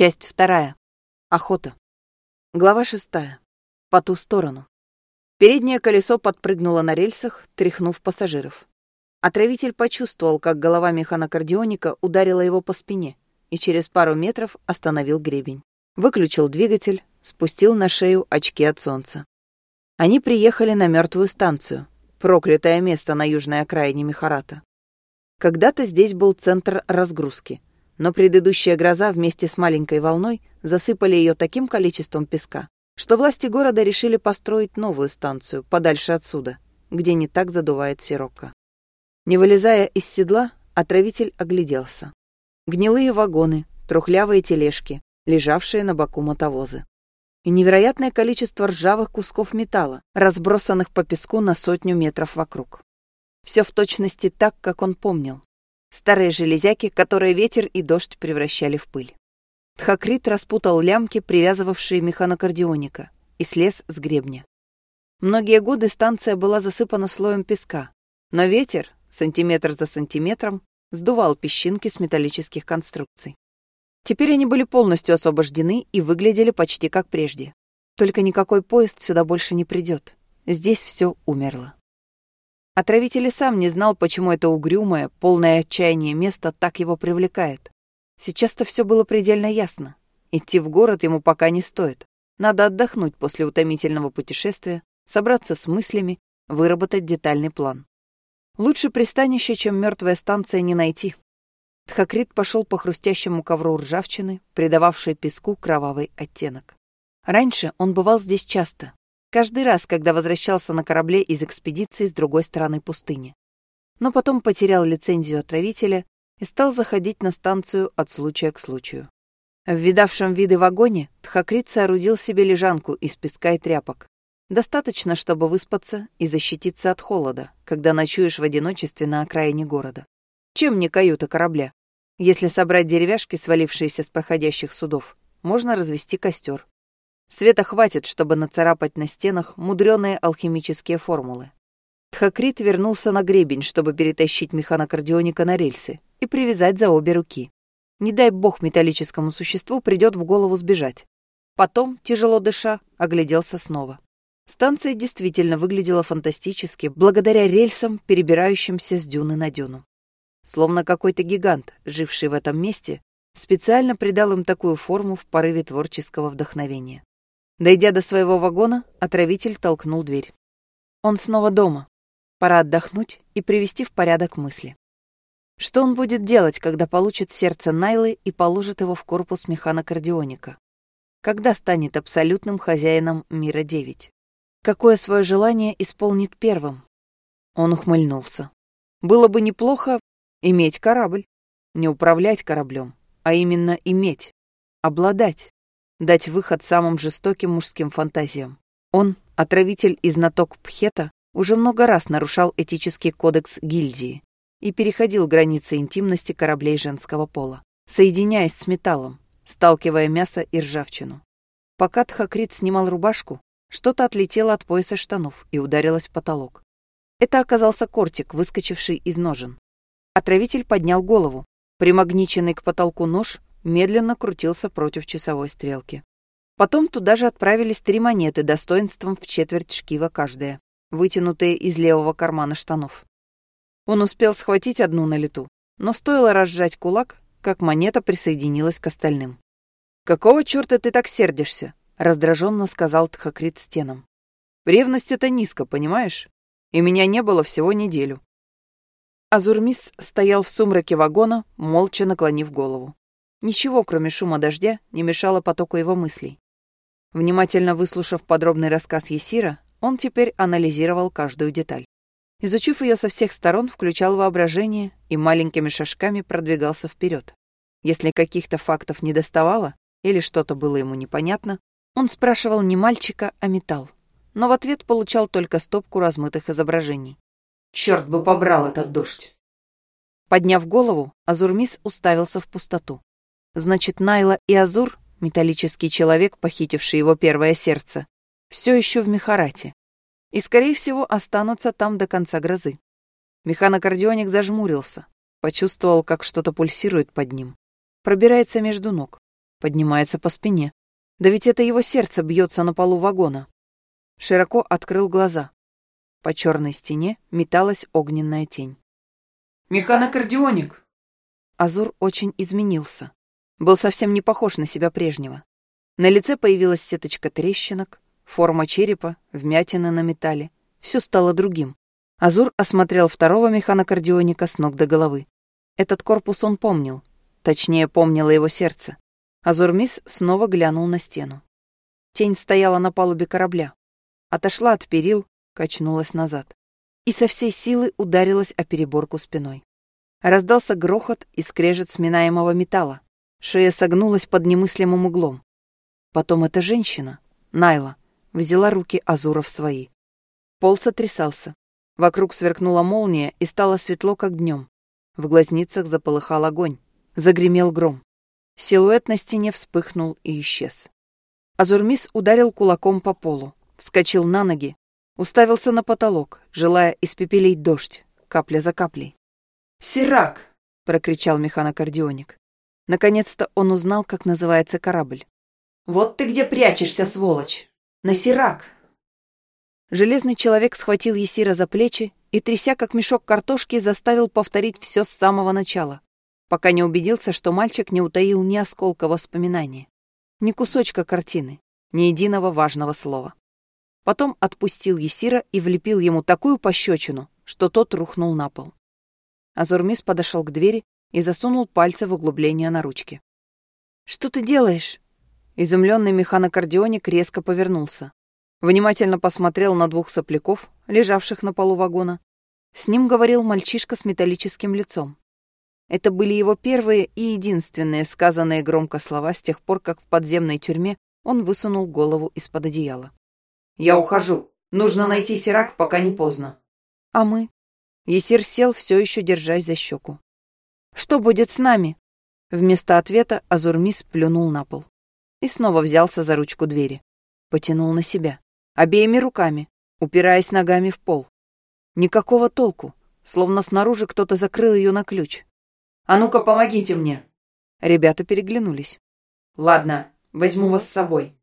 Часть вторая. Охота. Глава шестая. По ту сторону. Переднее колесо подпрыгнуло на рельсах, тряхнув пассажиров. Отравитель почувствовал, как голова механокардионика ударила его по спине и через пару метров остановил гребень. Выключил двигатель, спустил на шею очки от солнца. Они приехали на мертвую станцию, проклятое место на южной окраине Мехарата. Когда-то здесь был центр разгрузки — но предыдущая гроза вместе с маленькой волной засыпали ее таким количеством песка, что власти города решили построить новую станцию подальше отсюда, где не так задувает сирокко. Не вылезая из седла, отравитель огляделся. Гнилые вагоны, трухлявые тележки, лежавшие на боку мотовозы. И невероятное количество ржавых кусков металла, разбросанных по песку на сотню метров вокруг. Все в точности так, как он помнил. Старые железяки, которые ветер и дождь превращали в пыль. Тхакрит распутал лямки, привязывавшие механокардионика, и слез с гребня. Многие годы станция была засыпана слоем песка, но ветер, сантиметр за сантиметром, сдувал песчинки с металлических конструкций. Теперь они были полностью освобождены и выглядели почти как прежде. Только никакой поезд сюда больше не придет. Здесь все умерло. Отравитель и сам не знал, почему это угрюмое, полное отчаяние место так его привлекает. Сейчас-то все было предельно ясно. Идти в город ему пока не стоит. Надо отдохнуть после утомительного путешествия, собраться с мыслями, выработать детальный план. Лучше пристанище, чем мертвая станция, не найти. Тхакрит пошел по хрустящему ковру ржавчины, придававшей песку кровавый оттенок. Раньше он бывал здесь часто, Каждый раз, когда возвращался на корабле из экспедиции с другой стороны пустыни. Но потом потерял лицензию отравителя и стал заходить на станцию от случая к случаю. В видавшем виды вагоне Тхакрит соорудил себе лежанку из песка и тряпок. Достаточно, чтобы выспаться и защититься от холода, когда ночуешь в одиночестве на окраине города. Чем не каюта корабля? Если собрать деревяшки, свалившиеся с проходящих судов, можно развести костер. Света хватит, чтобы нацарапать на стенах мудреные алхимические формулы. Тхакрит вернулся на гребень, чтобы перетащить механокардионика на рельсы и привязать за обе руки. Не дай бог металлическому существу придет в голову сбежать. Потом, тяжело дыша, огляделся снова. Станция действительно выглядела фантастически, благодаря рельсам, перебирающимся с дюны на дюну. Словно какой-то гигант, живший в этом месте, специально придал им такую форму в порыве творческого вдохновения. Дойдя до своего вагона, отравитель толкнул дверь. Он снова дома. Пора отдохнуть и привести в порядок мысли. Что он будет делать, когда получит сердце Найлы и положит его в корпус механокардионика? Когда станет абсолютным хозяином мира 9? Какое свое желание исполнит первым? Он ухмыльнулся. Было бы неплохо иметь корабль. Не управлять кораблем, а именно иметь, обладать дать выход самым жестоким мужским фантазиям. Он, отравитель и знаток Пхета, уже много раз нарушал этический кодекс гильдии и переходил границы интимности кораблей женского пола, соединяясь с металлом, сталкивая мясо и ржавчину. Пока Тхакрит снимал рубашку, что-то отлетело от пояса штанов и ударилось в потолок. Это оказался кортик, выскочивший из ножен. Отравитель поднял голову. Примагниченный к потолку нож медленно крутился против часовой стрелки. Потом туда же отправились три монеты достоинством в четверть шкива каждая, вытянутые из левого кармана штанов. Он успел схватить одну на лету, но стоило разжать кулак, как монета присоединилась к остальным. «Какого черта ты так сердишься?» — раздраженно сказал Тхакрит стенам. «Ревность — это низко, понимаешь? И меня не было всего неделю». Азурмис стоял в сумраке вагона, молча наклонив голову. Ничего, кроме шума дождя, не мешало потоку его мыслей. Внимательно выслушав подробный рассказ Есира, он теперь анализировал каждую деталь. Изучив ее со всех сторон, включал воображение и маленькими шажками продвигался вперед. Если каких-то фактов не доставало или что-то было ему непонятно, он спрашивал не мальчика, а металл. Но в ответ получал только стопку размытых изображений. «Черт бы побрал этот дождь!» Подняв голову, Азурмис уставился в пустоту. Значит, Найла и Азур, металлический человек, похитивший его первое сердце, все еще в Мехарате. И, скорее всего, останутся там до конца грозы. Механокардионик зажмурился, почувствовал, как что-то пульсирует под ним. Пробирается между ног. Поднимается по спине. Да ведь это его сердце бьется на полу вагона. Широко открыл глаза. По черной стене металась огненная тень. «Механокардионик!» Азур очень изменился. Был совсем не похож на себя прежнего. На лице появилась сеточка трещинок, форма черепа, вмятины на металле. Все стало другим. Азур осмотрел второго механокардионика с ног до головы. Этот корпус он помнил. Точнее, помнило его сердце. Азурмис снова глянул на стену. Тень стояла на палубе корабля. Отошла от перил, качнулась назад. И со всей силы ударилась о переборку спиной. Раздался грохот и скрежет сминаемого металла. Шея согнулась под немыслимым углом. Потом эта женщина, Найла, взяла руки Азура в свои. Пол сотрясался. Вокруг сверкнула молния и стало светло, как днем. В глазницах заполыхал огонь. Загремел гром. Силуэт на стене вспыхнул и исчез. Азурмис ударил кулаком по полу, вскочил на ноги, уставился на потолок, желая испепелить дождь, капля за каплей. «Сирак!» — прокричал механокардионик. Наконец-то он узнал, как называется корабль. «Вот ты где прячешься, сволочь! На Сирак!» Железный человек схватил Есира за плечи и, тряся как мешок картошки, заставил повторить все с самого начала пока не убедился, что мальчик не утаил ни осколка воспоминания, ни кусочка картины, ни единого важного слова. Потом отпустил Есира и влепил ему такую пощечину, что тот рухнул на пол. Азурмис подошел к двери и засунул пальцы в углубление на ручке. «Что ты делаешь?» Изумленный механокардионик резко повернулся. Внимательно посмотрел на двух сопляков, лежавших на полу вагона. С ним говорил мальчишка с металлическим лицом. Это были его первые и единственные сказанные громко слова с тех пор, как в подземной тюрьме он высунул голову из-под одеяла. «Я ухожу. Нужно найти Сирак, пока не поздно». «А мы?» Есир сел, все еще держась за щеку. «Что будет с нами?» Вместо ответа Азурмис плюнул на пол. И снова взялся за ручку двери. Потянул на себя. Обеими руками, упираясь ногами в пол. Никакого толку, словно снаружи кто-то закрыл ее на ключ. А ну-ка, помогите мне!» Ребята переглянулись. «Ладно, возьму вас с собой».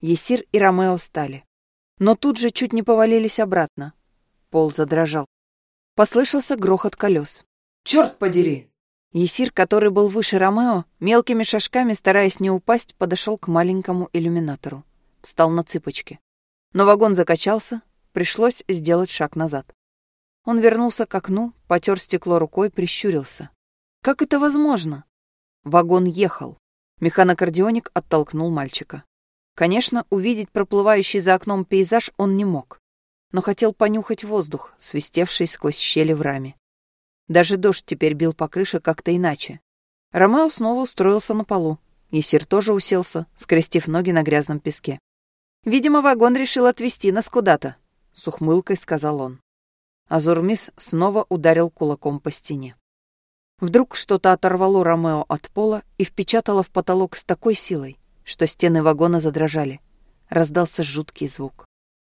Есир и Ромео стали. Но тут же чуть не повалились обратно. Пол задрожал. Послышался грохот колес. «Черт подери!» Есир, который был выше Ромео, мелкими шажками, стараясь не упасть, подошел к маленькому иллюминатору. Встал на цыпочки. Но вагон закачался, пришлось сделать шаг назад. Он вернулся к окну, потер стекло рукой, прищурился. Как это возможно? Вагон ехал. Механокардионик оттолкнул мальчика. Конечно, увидеть проплывающий за окном пейзаж он не мог, но хотел понюхать воздух, свистевший сквозь щели в раме. Даже дождь теперь бил по крыше как-то иначе. Ромео снова устроился на полу. Есир тоже уселся, скрестив ноги на грязном песке. «Видимо, вагон решил отвезти нас куда-то», — с ухмылкой сказал он. Азурмис снова ударил кулаком по стене. Вдруг что-то оторвало Ромео от пола и впечатало в потолок с такой силой, что стены вагона задрожали. Раздался жуткий звук.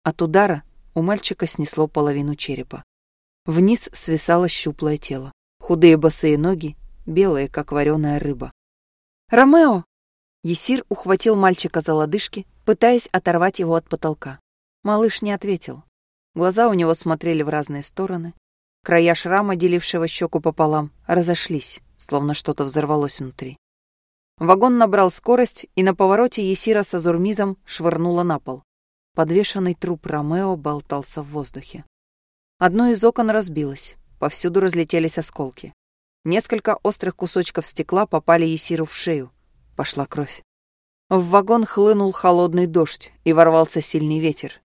От удара у мальчика снесло половину черепа. Вниз свисало щуплое тело. Худые босые ноги, белые, как вареная рыба. «Ромео!» Есир ухватил мальчика за лодыжки, пытаясь оторвать его от потолка. Малыш не ответил. Глаза у него смотрели в разные стороны, Края шрама, делившего щеку пополам, разошлись, словно что-то взорвалось внутри. Вагон набрал скорость, и на повороте Есира с Азурмизом швырнула на пол. Подвешенный труп Ромео болтался в воздухе. Одно из окон разбилось, повсюду разлетелись осколки. Несколько острых кусочков стекла попали Есиру в шею. Пошла кровь. В вагон хлынул холодный дождь, и ворвался сильный ветер.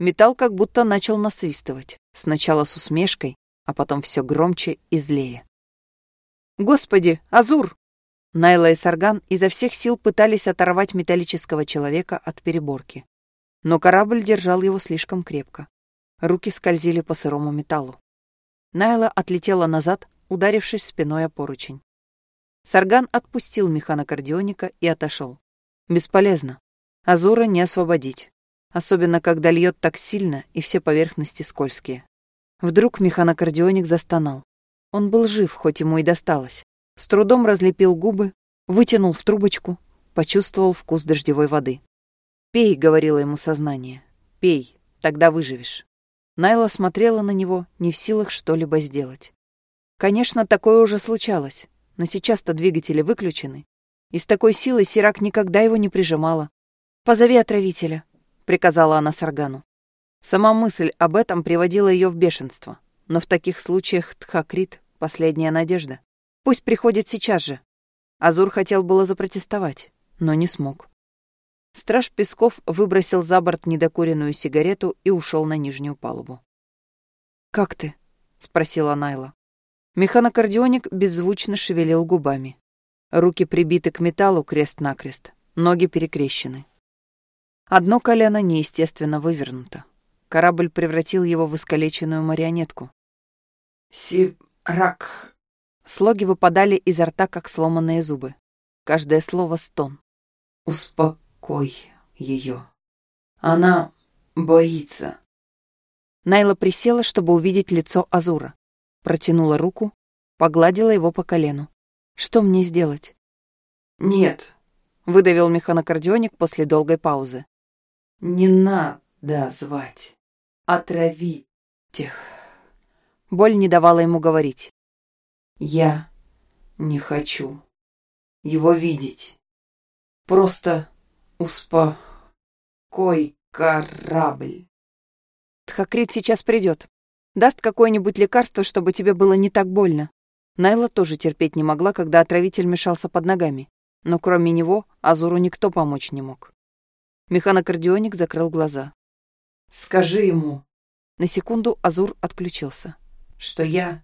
Металл как будто начал насвистывать, сначала с усмешкой, а потом все громче и злее. «Господи, Азур!» Найла и Сарган изо всех сил пытались оторвать металлического человека от переборки. Но корабль держал его слишком крепко. Руки скользили по сырому металлу. Найла отлетела назад, ударившись спиной о поручень. Сарган отпустил механокардионика и отошел. Бесполезно. Азура не освободить. Особенно, когда льет так сильно, и все поверхности скользкие. Вдруг механокардионик застонал. Он был жив, хоть ему и досталось. С трудом разлепил губы, вытянул в трубочку, почувствовал вкус дождевой воды. «Пей», — говорило ему сознание, — «пей, тогда выживешь». Найла смотрела на него, не в силах что-либо сделать. Конечно, такое уже случалось, но сейчас-то двигатели выключены, и с такой силой Сирак никогда его не прижимала. «Позови отравителя», — приказала она Саргану. Сама мысль об этом приводила ее в бешенство, но в таких случаях Тхакрит — последняя надежда. Пусть приходит сейчас же. Азур хотел было запротестовать, но не смог. Страж Песков выбросил за борт недокуренную сигарету и ушел на нижнюю палубу. «Как ты?» — спросила Найла. Механокардионик беззвучно шевелил губами. Руки прибиты к металлу крест-накрест, ноги перекрещены. Одно колено неестественно вывернуто. Корабль превратил его в искалеченную марионетку. «Сирак...» Слоги выпадали изо рта, как сломанные зубы. Каждое слово — стон. «Успокойся» успокой ее. Она боится. Найла присела, чтобы увидеть лицо Азура. Протянула руку, погладила его по колену. Что мне сделать? Нет, выдавил механокардионик после долгой паузы. Не надо звать. Отравить их. Боль не давала ему говорить. Я не хочу его видеть. Просто Успокой корабль. Тхакрит сейчас придет. Даст какое-нибудь лекарство, чтобы тебе было не так больно. Найла тоже терпеть не могла, когда отравитель мешался под ногами. Но кроме него Азуру никто помочь не мог. Механокардионик закрыл глаза. «Скажи ему». На секунду Азур отключился. «Что я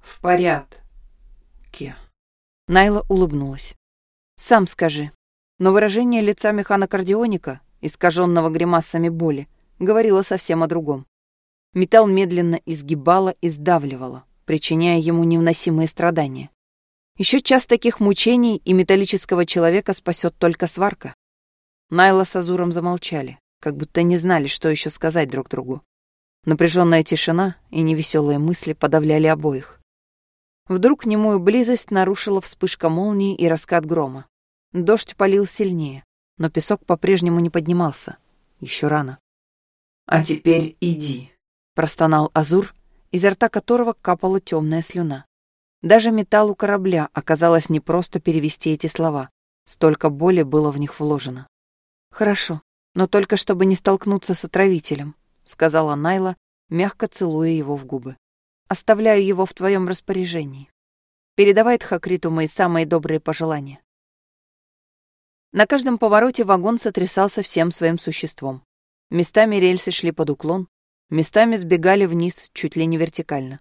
в порядке». Найла улыбнулась. «Сам скажи». Но выражение лица механокардионика, искаженного гримасами боли, говорило совсем о другом. Металл медленно изгибало и сдавливало, причиняя ему невносимые страдания. Еще час таких мучений и металлического человека спасет только сварка. Найла с Азуром замолчали, как будто не знали, что еще сказать друг другу. Напряженная тишина и невеселые мысли подавляли обоих. Вдруг немую близость нарушила вспышка молнии и раскат грома. Дождь полил сильнее, но песок по-прежнему не поднимался. Еще рано. «А теперь иди», — простонал Азур, изо рта которого капала темная слюна. Даже металлу корабля оказалось непросто перевести эти слова. Столько боли было в них вложено. «Хорошо, но только чтобы не столкнуться с отравителем», — сказала Найла, мягко целуя его в губы. «Оставляю его в твоем распоряжении. Передавай Тхакриту мои самые добрые пожелания». На каждом повороте вагон сотрясался всем своим существом. Местами рельсы шли под уклон, местами сбегали вниз чуть ли не вертикально.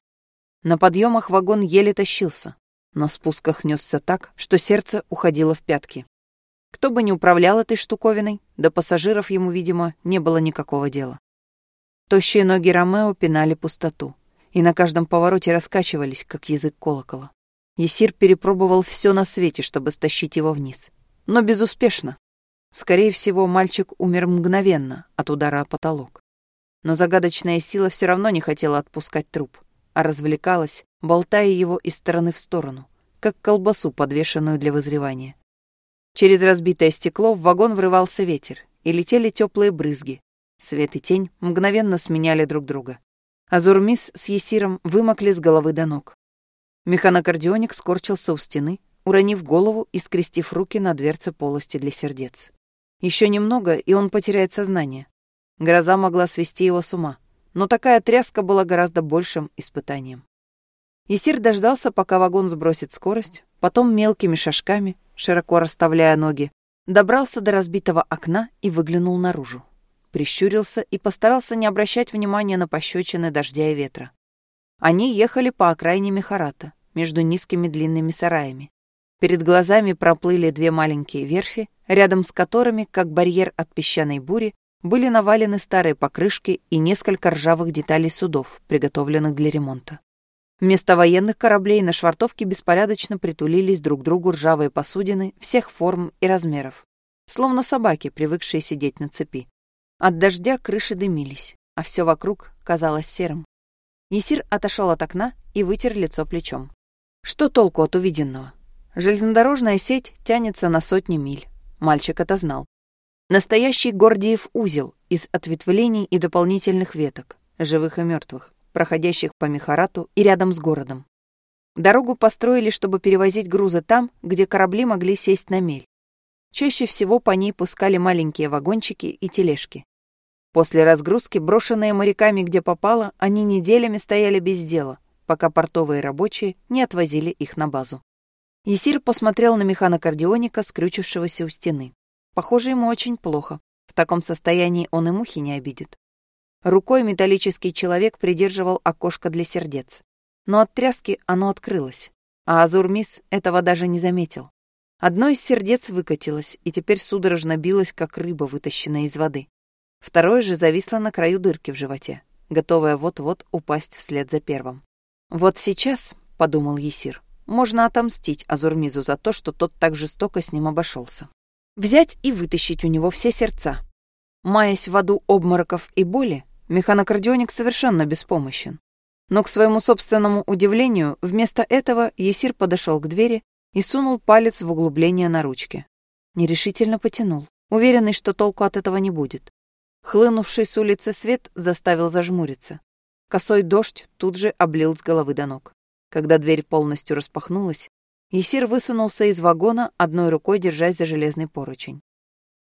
На подъемах вагон еле тащился, на спусках несся так, что сердце уходило в пятки. Кто бы ни управлял этой штуковиной, до пассажиров ему, видимо, не было никакого дела. Тощие ноги Ромео пинали пустоту, и на каждом повороте раскачивались, как язык колокола. Есир перепробовал все на свете, чтобы стащить его вниз но безуспешно. Скорее всего, мальчик умер мгновенно от удара о потолок. Но загадочная сила все равно не хотела отпускать труп, а развлекалась, болтая его из стороны в сторону, как колбасу, подвешенную для вызревания. Через разбитое стекло в вагон врывался ветер, и летели теплые брызги. Свет и тень мгновенно сменяли друг друга. Азурмис с Есиром вымокли с головы до ног. Механокардионик скорчился у стены, уронив голову и скрестив руки на дверце полости для сердец. Еще немного, и он потеряет сознание. Гроза могла свести его с ума, но такая тряска была гораздо большим испытанием. Есир дождался, пока вагон сбросит скорость, потом мелкими шажками, широко расставляя ноги, добрался до разбитого окна и выглянул наружу. Прищурился и постарался не обращать внимания на пощечины дождя и ветра. Они ехали по окраине Мехарата, между низкими длинными сараями. Перед глазами проплыли две маленькие верфи, рядом с которыми, как барьер от песчаной бури, были навалены старые покрышки и несколько ржавых деталей судов, приготовленных для ремонта. Вместо военных кораблей на швартовке беспорядочно притулились друг к другу ржавые посудины всех форм и размеров, словно собаки, привыкшие сидеть на цепи. От дождя крыши дымились, а все вокруг казалось серым. Есир отошел от окна и вытер лицо плечом. Что толку от увиденного? Железнодорожная сеть тянется на сотни миль. Мальчик это знал. Настоящий Гордиев узел из ответвлений и дополнительных веток, живых и мертвых, проходящих по Мехарату и рядом с городом. Дорогу построили, чтобы перевозить грузы там, где корабли могли сесть на мель. Чаще всего по ней пускали маленькие вагончики и тележки. После разгрузки, брошенные моряками где попало, они неделями стояли без дела, пока портовые рабочие не отвозили их на базу. Есир посмотрел на механокардионика, скрючившегося у стены. Похоже, ему очень плохо. В таком состоянии он и мухи не обидит. Рукой металлический человек придерживал окошко для сердец. Но от тряски оно открылось, а Азурмис этого даже не заметил. Одно из сердец выкатилось и теперь судорожно билось, как рыба, вытащенная из воды. Второе же зависло на краю дырки в животе, готовое вот-вот упасть вслед за первым. «Вот сейчас», — подумал Есир, — «можно отомстить Азурмизу за то, что тот так жестоко с ним обошелся. Взять и вытащить у него все сердца. Маясь в аду обмороков и боли, механокардионик совершенно беспомощен. Но, к своему собственному удивлению, вместо этого Есир подошел к двери и сунул палец в углубление на ручке. Нерешительно потянул, уверенный, что толку от этого не будет. Хлынувший с улицы свет заставил зажмуриться. Косой дождь тут же облил с головы до ног. Когда дверь полностью распахнулась, Есир высунулся из вагона, одной рукой держась за железный поручень.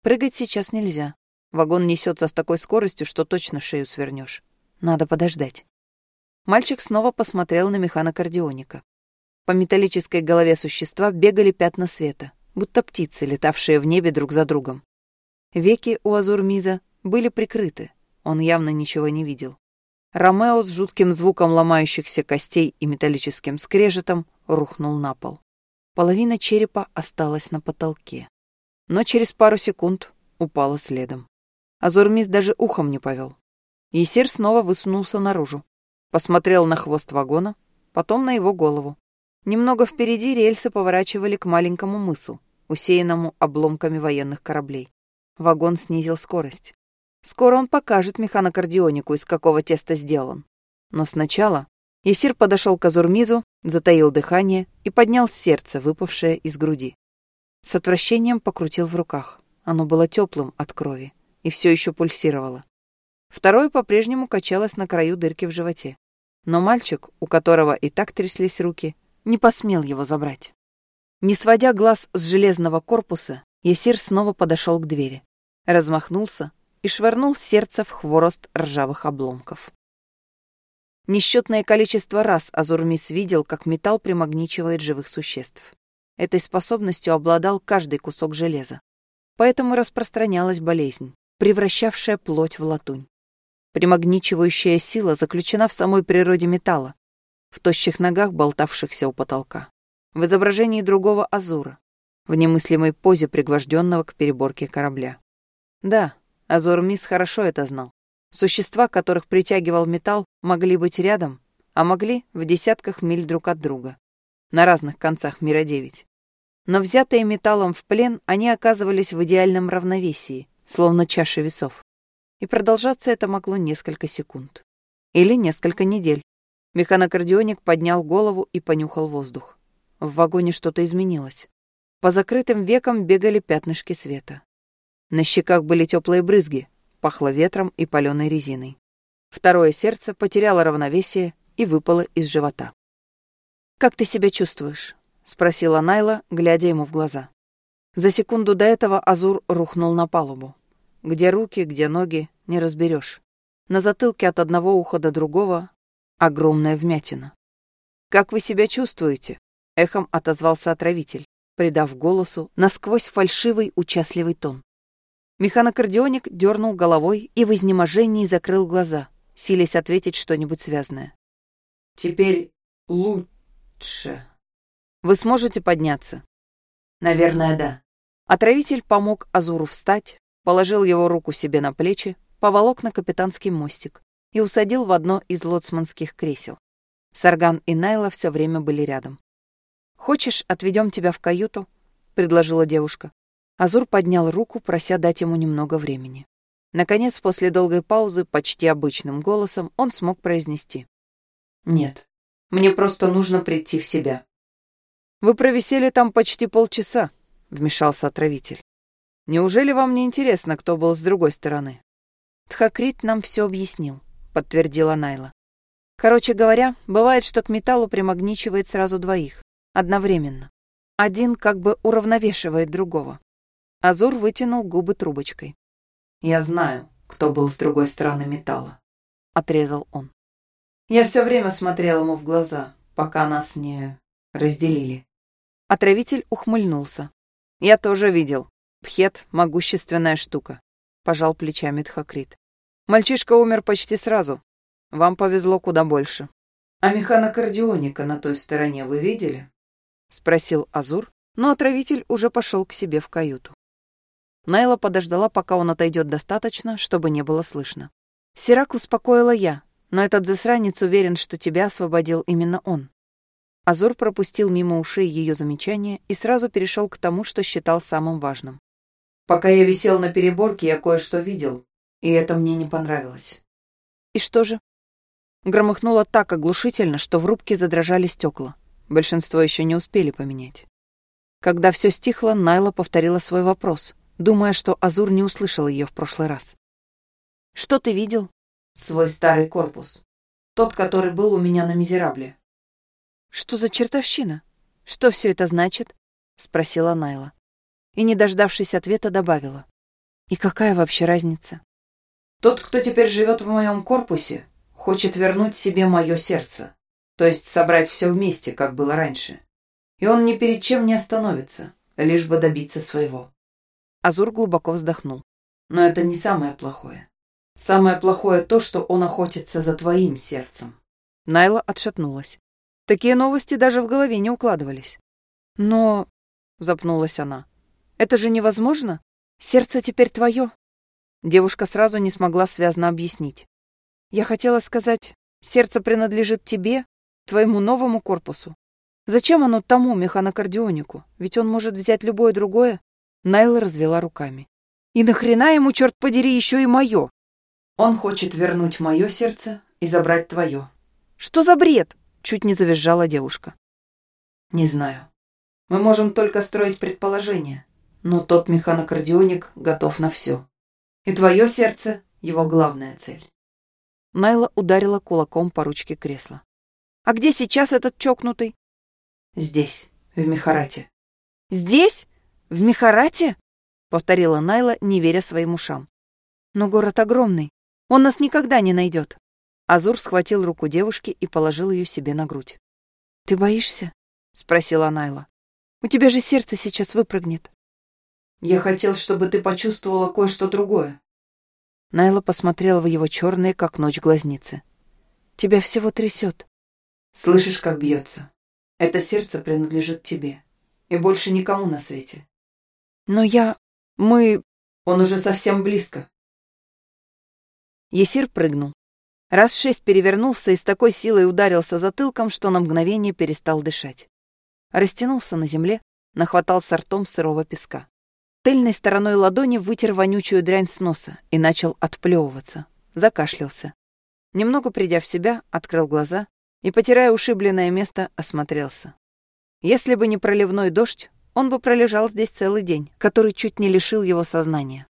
Прыгать сейчас нельзя. Вагон несется с такой скоростью, что точно шею свернешь. Надо подождать. Мальчик снова посмотрел на механокардионика. По металлической голове существа бегали пятна света, будто птицы, летавшие в небе друг за другом. Веки у Азурмиза были прикрыты, он явно ничего не видел. Ромео с жутким звуком ломающихся костей и металлическим скрежетом рухнул на пол. Половина черепа осталась на потолке. Но через пару секунд упала следом. Азурмис даже ухом не повел. Есер снова высунулся наружу. Посмотрел на хвост вагона, потом на его голову. Немного впереди рельсы поворачивали к маленькому мысу, усеянному обломками военных кораблей. Вагон снизил скорость. Скоро он покажет механокардионику, из какого теста сделан. Но сначала Есир подошел к Азурмизу, затаил дыхание и поднял сердце, выпавшее из груди. С отвращением покрутил в руках. Оно было теплым от крови и все еще пульсировало. Второе по-прежнему качалось на краю дырки в животе. Но мальчик, у которого и так тряслись руки, не посмел его забрать. Не сводя глаз с железного корпуса, Есир снова подошел к двери, размахнулся и швырнул сердце в хворост ржавых обломков. Несчетное количество раз Азурмис видел, как металл примагничивает живых существ. Этой способностью обладал каждый кусок железа. Поэтому распространялась болезнь, превращавшая плоть в латунь. Примагничивающая сила заключена в самой природе металла, в тощих ногах, болтавшихся у потолка, в изображении другого Азура, в немыслимой позе пригвожденного к переборке корабля. Да, Азурмис хорошо это знал. Существа, которых притягивал металл, могли быть рядом, а могли в десятках миль друг от друга, на разных концах мира девять. Но взятые металлом в плен, они оказывались в идеальном равновесии, словно чаши весов. И продолжаться это могло несколько секунд. Или несколько недель. Механокардионик поднял голову и понюхал воздух. В вагоне что-то изменилось. По закрытым векам бегали пятнышки света. На щеках были теплые брызги, пахло ветром и паленой резиной. Второе сердце потеряло равновесие и выпало из живота. «Как ты себя чувствуешь?» — спросила Найла, глядя ему в глаза. За секунду до этого Азур рухнул на палубу. Где руки, где ноги, не разберешь. На затылке от одного уха до другого огромная вмятина. «Как вы себя чувствуете?» — эхом отозвался отравитель, придав голосу насквозь фальшивый участливый тон. Механокардионик дернул головой и в изнеможении закрыл глаза, силясь ответить что-нибудь связанное. «Теперь лучше». «Вы сможете подняться?» «Наверное, да». Отравитель помог Азуру встать, положил его руку себе на плечи, поволок на капитанский мостик и усадил в одно из лоцманских кресел. Сарган и Найла все время были рядом. «Хочешь, отведем тебя в каюту?» — предложила девушка. Азур поднял руку, прося дать ему немного времени. Наконец, после долгой паузы, почти обычным голосом, он смог произнести. «Нет, мне просто нужно прийти в себя». «Вы провисели там почти полчаса», — вмешался отравитель. Неужели вам не интересно, кто был с другой стороны? Тхакрит нам все объяснил, подтвердила Найла. Короче говоря, бывает, что к металлу примагничивает сразу двоих, одновременно. Один как бы уравновешивает другого. Азур вытянул губы трубочкой. «Я знаю, кто был с другой стороны металла», — отрезал он. «Я все время смотрел ему в глаза, пока нас не разделили». Отравитель ухмыльнулся. «Я тоже видел. Пхет — могущественная штука», — пожал плечами Тхакрит. «Мальчишка умер почти сразу. Вам повезло куда больше». «А механокардионика на той стороне вы видели?» — спросил Азур, но отравитель уже пошел к себе в каюту. Найла подождала, пока он отойдет достаточно, чтобы не было слышно. «Сирак успокоила я, но этот засранец уверен, что тебя освободил именно он». Азур пропустил мимо ушей ее замечания и сразу перешел к тому, что считал самым важным. «Пока я висел на переборке, я кое-что видел, и это мне не понравилось». «И что же?» Громыхнуло так оглушительно, что в рубке задрожали стекла. Большинство еще не успели поменять. Когда все стихло, Найла повторила свой вопрос, думая, что Азур не услышал ее в прошлый раз. «Что ты видел?» «Свой старый корпус. Тот, который был у меня на Мизерабле». «Что за чертовщина? Что все это значит?» — спросила Найла. И, не дождавшись ответа, добавила. «И какая вообще разница?» «Тот, кто теперь живет в моем корпусе, хочет вернуть себе мое сердце то есть собрать все вместе, как было раньше. И он ни перед чем не остановится, лишь бы добиться своего. Азур глубоко вздохнул. Но это не самое плохое. Самое плохое то, что он охотится за твоим сердцем. Найла отшатнулась. Такие новости даже в голове не укладывались. Но... Запнулась она. Это же невозможно. Сердце теперь твое. Девушка сразу не смогла связно объяснить. Я хотела сказать, сердце принадлежит тебе, твоему новому корпусу. Зачем оно тому механокардионику? Ведь он может взять любое другое. Найла развела руками. И нахрена ему, черт подери, еще и мое? Он хочет вернуть мое сердце и забрать твое. Что за бред? Чуть не завизжала девушка. Не знаю. Мы можем только строить предположения. Но тот механокардионик готов на все. И твое сердце — его главная цель. Найла ударила кулаком по ручке кресла. А где сейчас этот чокнутый? Здесь, в Мехарате. Здесь? В Мехарате? Повторила Найла, не веря своим ушам. Но город огромный. Он нас никогда не найдет. Азур схватил руку девушки и положил ее себе на грудь. «Ты боишься?» — спросила Найла. «У тебя же сердце сейчас выпрыгнет». «Я хотел, чтобы ты почувствовала кое-что другое». Найла посмотрела в его черные, как ночь, глазницы. «Тебя всего трясет. Слышишь, как бьется? Это сердце принадлежит тебе. И больше никому на свете. Но я... Мы... Он уже совсем близко. Есир прыгнул. Раз шесть перевернулся и с такой силой ударился затылком, что на мгновение перестал дышать. Растянулся на земле, нахватался ртом сырого песка. Тыльной стороной ладони вытер вонючую дрянь с носа и начал отплевываться. Закашлялся. Немного придя в себя, открыл глаза и, потирая ушибленное место, осмотрелся. Если бы не проливной дождь, он бы пролежал здесь целый день, который чуть не лишил его сознания.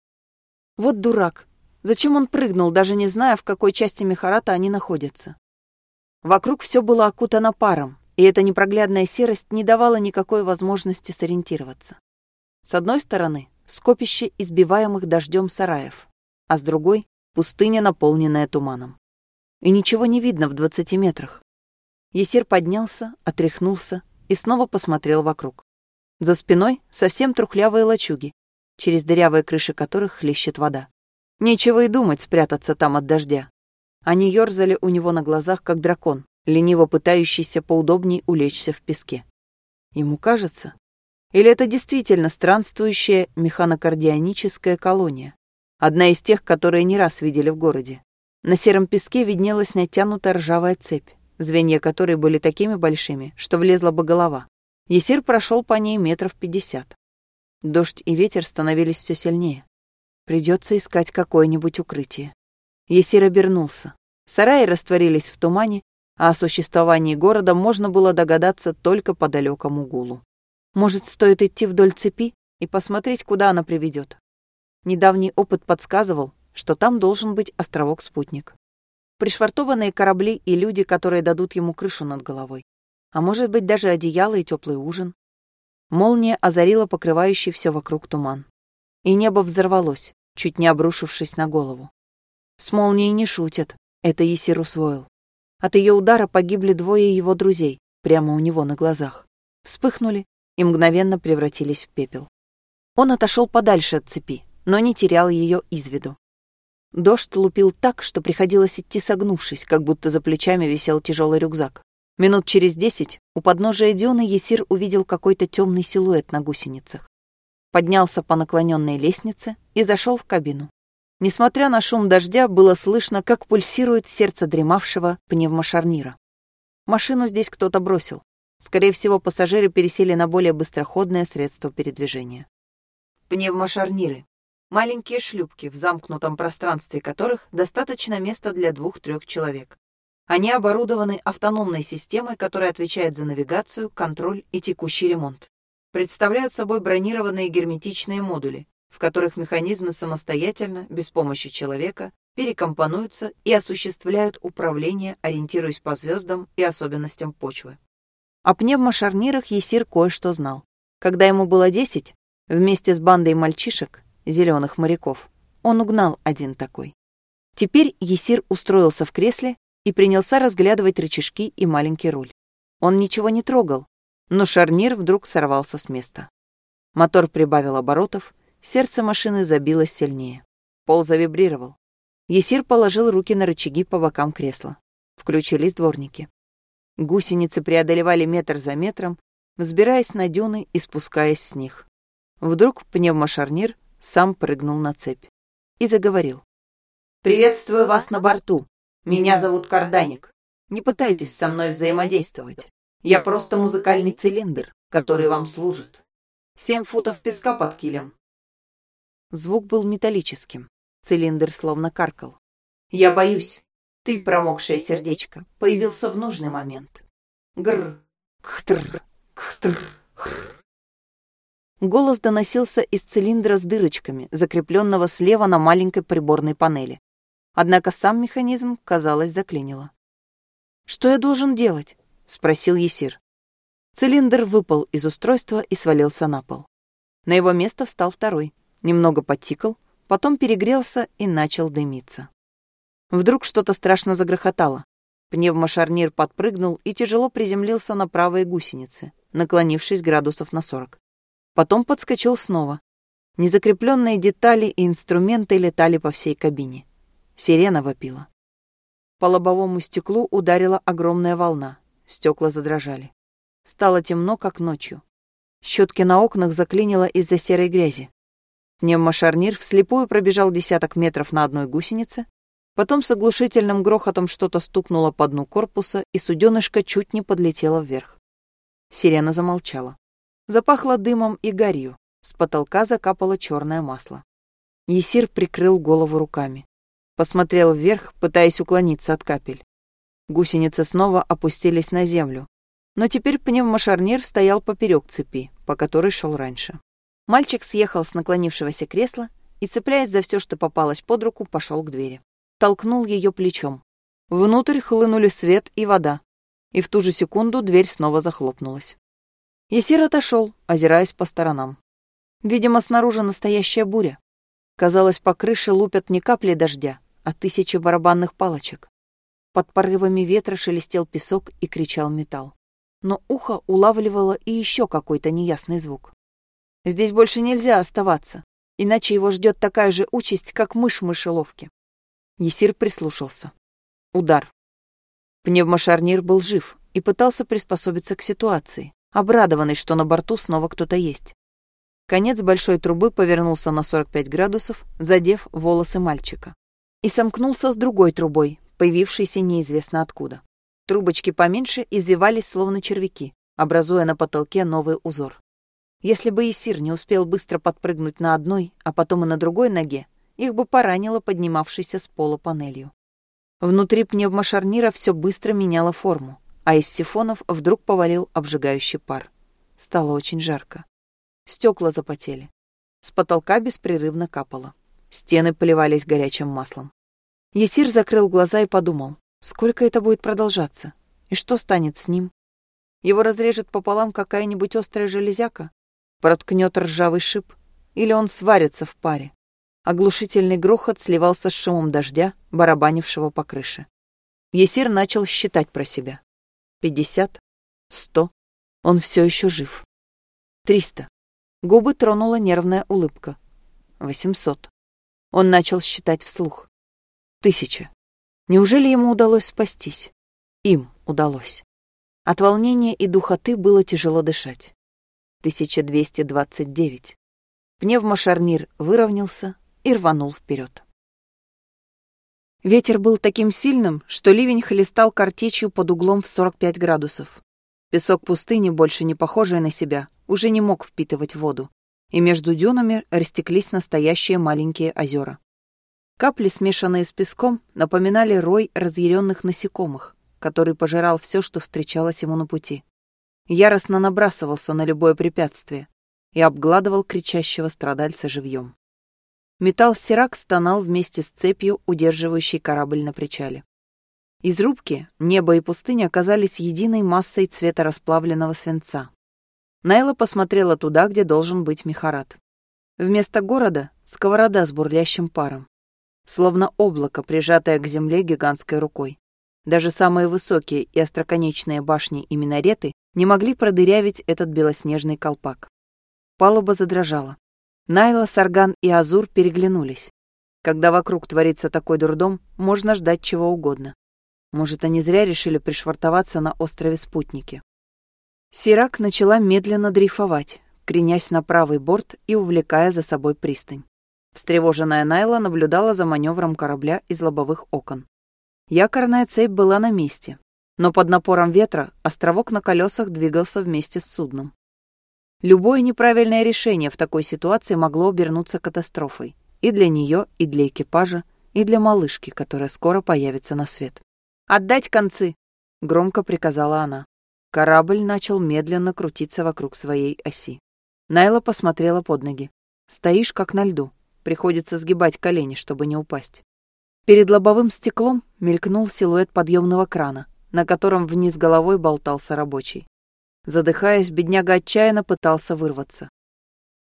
Вот дурак. Зачем он прыгнул, даже не зная, в какой части Мехарата они находятся? Вокруг все было окутано паром, и эта непроглядная серость не давала никакой возможности сориентироваться. С одной стороны — скопище избиваемых дождем сараев, а с другой — пустыня, наполненная туманом. И ничего не видно в двадцати метрах. Есир поднялся, отряхнулся и снова посмотрел вокруг. За спиной совсем трухлявые лачуги, через дырявые крыши которых хлещет вода. Нечего и думать спрятаться там от дождя. Они ерзали у него на глазах, как дракон, лениво пытающийся поудобней улечься в песке. Ему кажется? Или это действительно странствующая механокардионическая колония? Одна из тех, которые не раз видели в городе. На сером песке виднелась натянутая ржавая цепь звенья которой были такими большими, что влезла бы голова. Есир прошел по ней метров пятьдесят. Дождь и ветер становились все сильнее. Придется искать какое-нибудь укрытие. Есир обернулся. Сараи растворились в тумане, а о существовании города можно было догадаться только по далекому гулу. Может, стоит идти вдоль цепи и посмотреть, куда она приведет. Недавний опыт подсказывал, что там должен быть островок-спутник. Пришвартованные корабли и люди, которые дадут ему крышу над головой. А может быть, даже одеяло и теплый ужин. Молния озарила покрывающий все вокруг туман. И небо взорвалось, чуть не обрушившись на голову. С молнией не шутят, это Есир усвоил. От ее удара погибли двое его друзей, прямо у него на глазах. Вспыхнули и мгновенно превратились в пепел. Он отошел подальше от цепи, но не терял ее из виду. Дождь лупил так, что приходилось идти согнувшись, как будто за плечами висел тяжелый рюкзак. Минут через десять у подножия дюны Есир увидел какой-то темный силуэт на гусеницах. Поднялся по наклоненной лестнице и зашел в кабину. Несмотря на шум дождя, было слышно, как пульсирует сердце дремавшего пневмошарнира. Машину здесь кто-то бросил. Скорее всего, пассажиры пересели на более быстроходное средство передвижения. Пневмошарниры. Маленькие шлюпки, в замкнутом пространстве которых достаточно места для двух-трех человек. Они оборудованы автономной системой, которая отвечает за навигацию, контроль и текущий ремонт. Представляют собой бронированные герметичные модули, в которых механизмы самостоятельно, без помощи человека, перекомпонуются и осуществляют управление, ориентируясь по звездам и особенностям почвы. О пневмошарнирах Есир кое-что знал. Когда ему было десять, вместе с бандой мальчишек, зеленых моряков, он угнал один такой. Теперь Есир устроился в кресле и принялся разглядывать рычажки и маленький руль. Он ничего не трогал, но шарнир вдруг сорвался с места. Мотор прибавил оборотов, сердце машины забилось сильнее. Пол завибрировал. Есир положил руки на рычаги по бокам кресла. Включились дворники. Гусеницы преодолевали метр за метром, взбираясь на дюны и спускаясь с них. Вдруг пневмошарнир сам прыгнул на цепь и заговорил. «Приветствую вас на борту. Меня зовут Карданик. Не пытайтесь со мной взаимодействовать. Я просто музыкальный цилиндр, который вам служит. Семь футов песка под килем». Звук был металлическим. Цилиндр словно каркал. «Я боюсь. Ты, промокшее сердечко, появился в нужный момент. Гр, хтр, хтр, хр. Голос доносился из цилиндра с дырочками, закрепленного слева на маленькой приборной панели. Однако сам механизм, казалось, заклинило. «Что я должен делать?» — спросил Есир. Цилиндр выпал из устройства и свалился на пол. На его место встал второй, немного подтикал, потом перегрелся и начал дымиться. Вдруг что-то страшно загрохотало. Пневмошарнир подпрыгнул и тяжело приземлился на правые гусеницы, наклонившись градусов на сорок. Потом подскочил снова. Незакрепленные детали и инструменты летали по всей кабине. Сирена вопила. По лобовому стеклу ударила огромная волна. Стекла задрожали. Стало темно, как ночью. Щетки на окнах заклинило из-за серой грязи. Пневмошарнир вслепую пробежал десяток метров на одной гусенице, Потом с оглушительным грохотом что-то стукнуло по дну корпуса, и суденышко чуть не подлетело вверх. Сирена замолчала. Запахло дымом и гарью. С потолка закапало черное масло. Есир прикрыл голову руками. Посмотрел вверх, пытаясь уклониться от капель. Гусеницы снова опустились на землю. Но теперь пневмошарнир стоял поперек цепи, по которой шел раньше. Мальчик съехал с наклонившегося кресла и, цепляясь за все, что попалось под руку, пошел к двери толкнул ее плечом. Внутрь хлынули свет и вода, и в ту же секунду дверь снова захлопнулась. Есир отошел, озираясь по сторонам. Видимо, снаружи настоящая буря. Казалось, по крыше лупят не капли дождя, а тысячи барабанных палочек. Под порывами ветра шелестел песок и кричал металл. Но ухо улавливало и еще какой-то неясный звук. Здесь больше нельзя оставаться, иначе его ждет такая же участь, как мышь в мышеловке. Есир прислушался. Удар. Пневмошарнир был жив и пытался приспособиться к ситуации, обрадованный, что на борту снова кто-то есть. Конец большой трубы повернулся на 45 градусов, задев волосы мальчика. И сомкнулся с другой трубой, появившейся неизвестно откуда. Трубочки поменьше извивались, словно червяки, образуя на потолке новый узор. Если бы Исир не успел быстро подпрыгнуть на одной, а потом и на другой ноге, их бы поранило поднимавшейся с пола панелью. Внутри пневмошарнира все быстро меняло форму, а из сифонов вдруг повалил обжигающий пар. Стало очень жарко. Стекла запотели. С потолка беспрерывно капало. Стены поливались горячим маслом. Есир закрыл глаза и подумал, сколько это будет продолжаться, и что станет с ним. Его разрежет пополам какая-нибудь острая железяка, проткнет ржавый шип, или он сварится в паре. Оглушительный грохот сливался с шумом дождя, барабанившего по крыше. Есир начал считать про себя. Пятьдесят, сто. Он все еще жив. Триста. Губы тронула нервная улыбка. Восемьсот. Он начал считать вслух. Тысяча. Неужели ему удалось спастись? Им удалось. От волнения и духоты было тяжело дышать. 1229. Пневмошарнир выровнялся и рванул вперед. Ветер был таким сильным, что ливень хлестал картечью под углом в 45 градусов. Песок пустыни, больше не похожий на себя, уже не мог впитывать воду, и между дюнами растеклись настоящие маленькие озера. Капли, смешанные с песком, напоминали рой разъяренных насекомых, который пожирал все, что встречалось ему на пути. Яростно набрасывался на любое препятствие и обгладывал кричащего страдальца живьем. Металл Сирак стонал вместе с цепью, удерживающей корабль на причале. Из рубки небо и пустыня оказались единой массой цвета расплавленного свинца. Найла посмотрела туда, где должен быть Михарат. Вместо города — сковорода с бурлящим паром. Словно облако, прижатое к земле гигантской рукой. Даже самые высокие и остроконечные башни и минареты не могли продырявить этот белоснежный колпак. Палуба задрожала. Найла, Сарган и Азур переглянулись. Когда вокруг творится такой дурдом, можно ждать чего угодно. Может, они зря решили пришвартоваться на острове Спутники. Сирак начала медленно дрейфовать, кренясь на правый борт и увлекая за собой пристань. Встревоженная Найла наблюдала за маневром корабля из лобовых окон. Якорная цепь была на месте, но под напором ветра островок на колесах двигался вместе с судном. Любое неправильное решение в такой ситуации могло обернуться катастрофой. И для нее, и для экипажа, и для малышки, которая скоро появится на свет. «Отдать концы!» — громко приказала она. Корабль начал медленно крутиться вокруг своей оси. Найла посмотрела под ноги. «Стоишь, как на льду. Приходится сгибать колени, чтобы не упасть». Перед лобовым стеклом мелькнул силуэт подъемного крана, на котором вниз головой болтался рабочий. Задыхаясь, бедняга отчаянно пытался вырваться.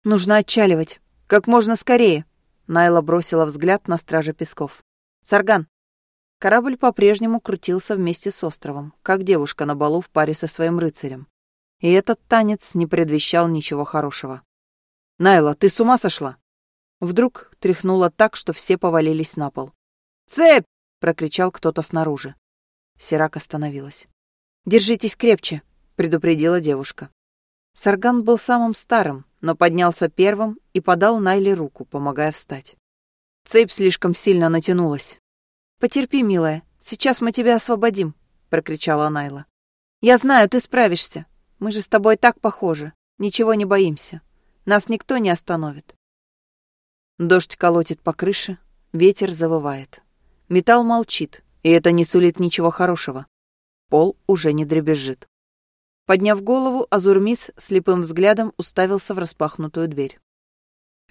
«Нужно отчаливать. Как можно скорее!» Найла бросила взгляд на стража песков. «Сарган!» Корабль по-прежнему крутился вместе с островом, как девушка на балу в паре со своим рыцарем. И этот танец не предвещал ничего хорошего. «Найла, ты с ума сошла?» Вдруг тряхнуло так, что все повалились на пол. «Цепь!» — прокричал кто-то снаружи. Сирак остановилась. «Держитесь крепче!» предупредила девушка. Сарган был самым старым, но поднялся первым и подал Найле руку, помогая встать. Цепь слишком сильно натянулась. «Потерпи, милая, сейчас мы тебя освободим», — прокричала Найла. «Я знаю, ты справишься. Мы же с тобой так похожи. Ничего не боимся. Нас никто не остановит». Дождь колотит по крыше, ветер завывает. Металл молчит, и это не сулит ничего хорошего. Пол уже не дребезжит. Подняв голову, Азурмис слепым взглядом уставился в распахнутую дверь.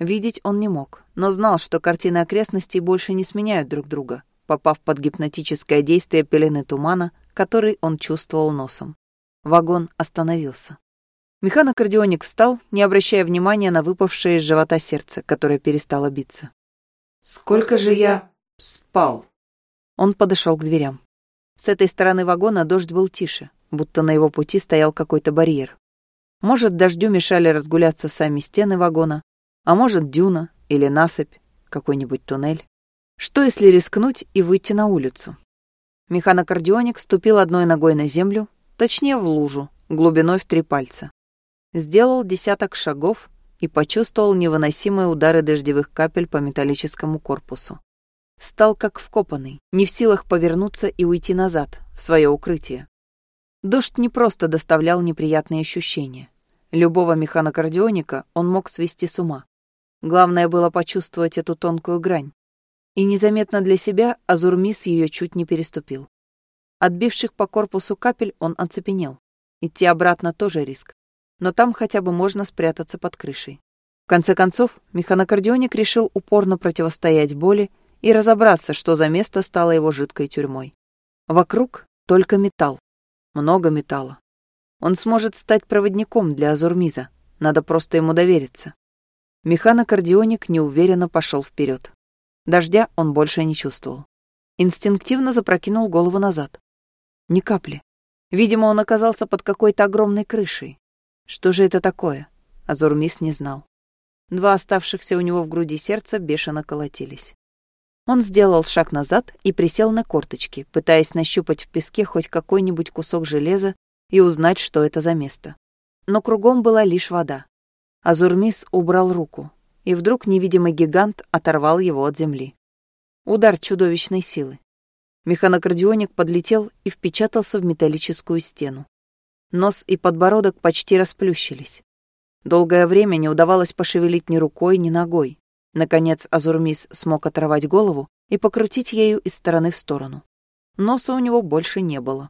Видеть он не мог, но знал, что картины окрестностей больше не сменяют друг друга, попав под гипнотическое действие пелены тумана, который он чувствовал носом. Вагон остановился. Механокардионик встал, не обращая внимания на выпавшее из живота сердце, которое перестало биться. «Сколько же я спал?» Он подошел к дверям. С этой стороны вагона дождь был тише, будто на его пути стоял какой-то барьер. Может, дождю мешали разгуляться сами стены вагона, а может, дюна или насыпь, какой-нибудь туннель. Что, если рискнуть и выйти на улицу? Механокардионик ступил одной ногой на землю, точнее в лужу, глубиной в три пальца. Сделал десяток шагов и почувствовал невыносимые удары дождевых капель по металлическому корпусу. Встал как вкопанный, не в силах повернуться и уйти назад, в свое укрытие. Дождь не просто доставлял неприятные ощущения. Любого механокардионика он мог свести с ума. Главное было почувствовать эту тонкую грань. И незаметно для себя Азурмис ее чуть не переступил. Отбивших по корпусу капель он оцепенел. Идти обратно тоже риск. Но там хотя бы можно спрятаться под крышей. В конце концов, механокардионик решил упорно противостоять боли и разобраться, что за место стало его жидкой тюрьмой. Вокруг только металл. Много металла. Он сможет стать проводником для Азурмиза. Надо просто ему довериться. Механокардионик неуверенно пошел вперед. Дождя он больше не чувствовал. Инстинктивно запрокинул голову назад. Ни капли. Видимо, он оказался под какой-то огромной крышей. Что же это такое? Азурмис не знал. Два оставшихся у него в груди сердца бешено колотились. Он сделал шаг назад и присел на корточки, пытаясь нащупать в песке хоть какой-нибудь кусок железа и узнать, что это за место. Но кругом была лишь вода. Азурмис убрал руку, и вдруг невидимый гигант оторвал его от земли. Удар чудовищной силы. Механокардионик подлетел и впечатался в металлическую стену. Нос и подбородок почти расплющились. Долгое время не удавалось пошевелить ни рукой, ни ногой. Наконец Азурмис смог оторвать голову и покрутить ею из стороны в сторону. Носа у него больше не было.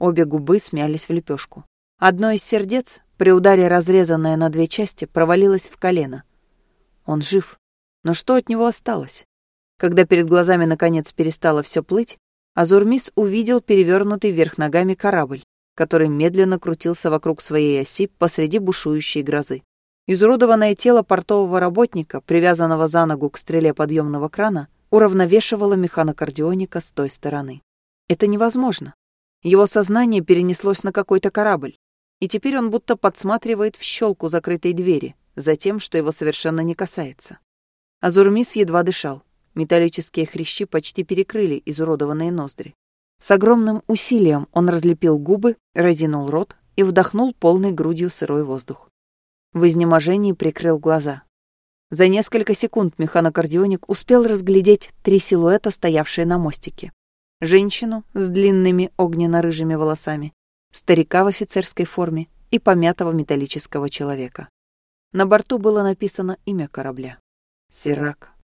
Обе губы смялись в лепешку. Одно из сердец, при ударе разрезанное на две части, провалилось в колено. Он жив. Но что от него осталось? Когда перед глазами наконец перестало все плыть, Азурмис увидел перевернутый вверх ногами корабль, который медленно крутился вокруг своей оси посреди бушующей грозы. Изуродованное тело портового работника, привязанного за ногу к стреле подъемного крана, уравновешивало механокардионика с той стороны. Это невозможно. Его сознание перенеслось на какой-то корабль, и теперь он будто подсматривает в щелку закрытой двери, за тем, что его совершенно не касается. Азурмис едва дышал. Металлические хрящи почти перекрыли изуродованные ноздри. С огромным усилием он разлепил губы, разинул рот и вдохнул полной грудью сырой воздух. В изнеможении прикрыл глаза. За несколько секунд механокардионик успел разглядеть три силуэта, стоявшие на мостике. Женщину с длинными огненно-рыжими волосами, старика в офицерской форме и помятого металлического человека. На борту было написано имя корабля. Сирак.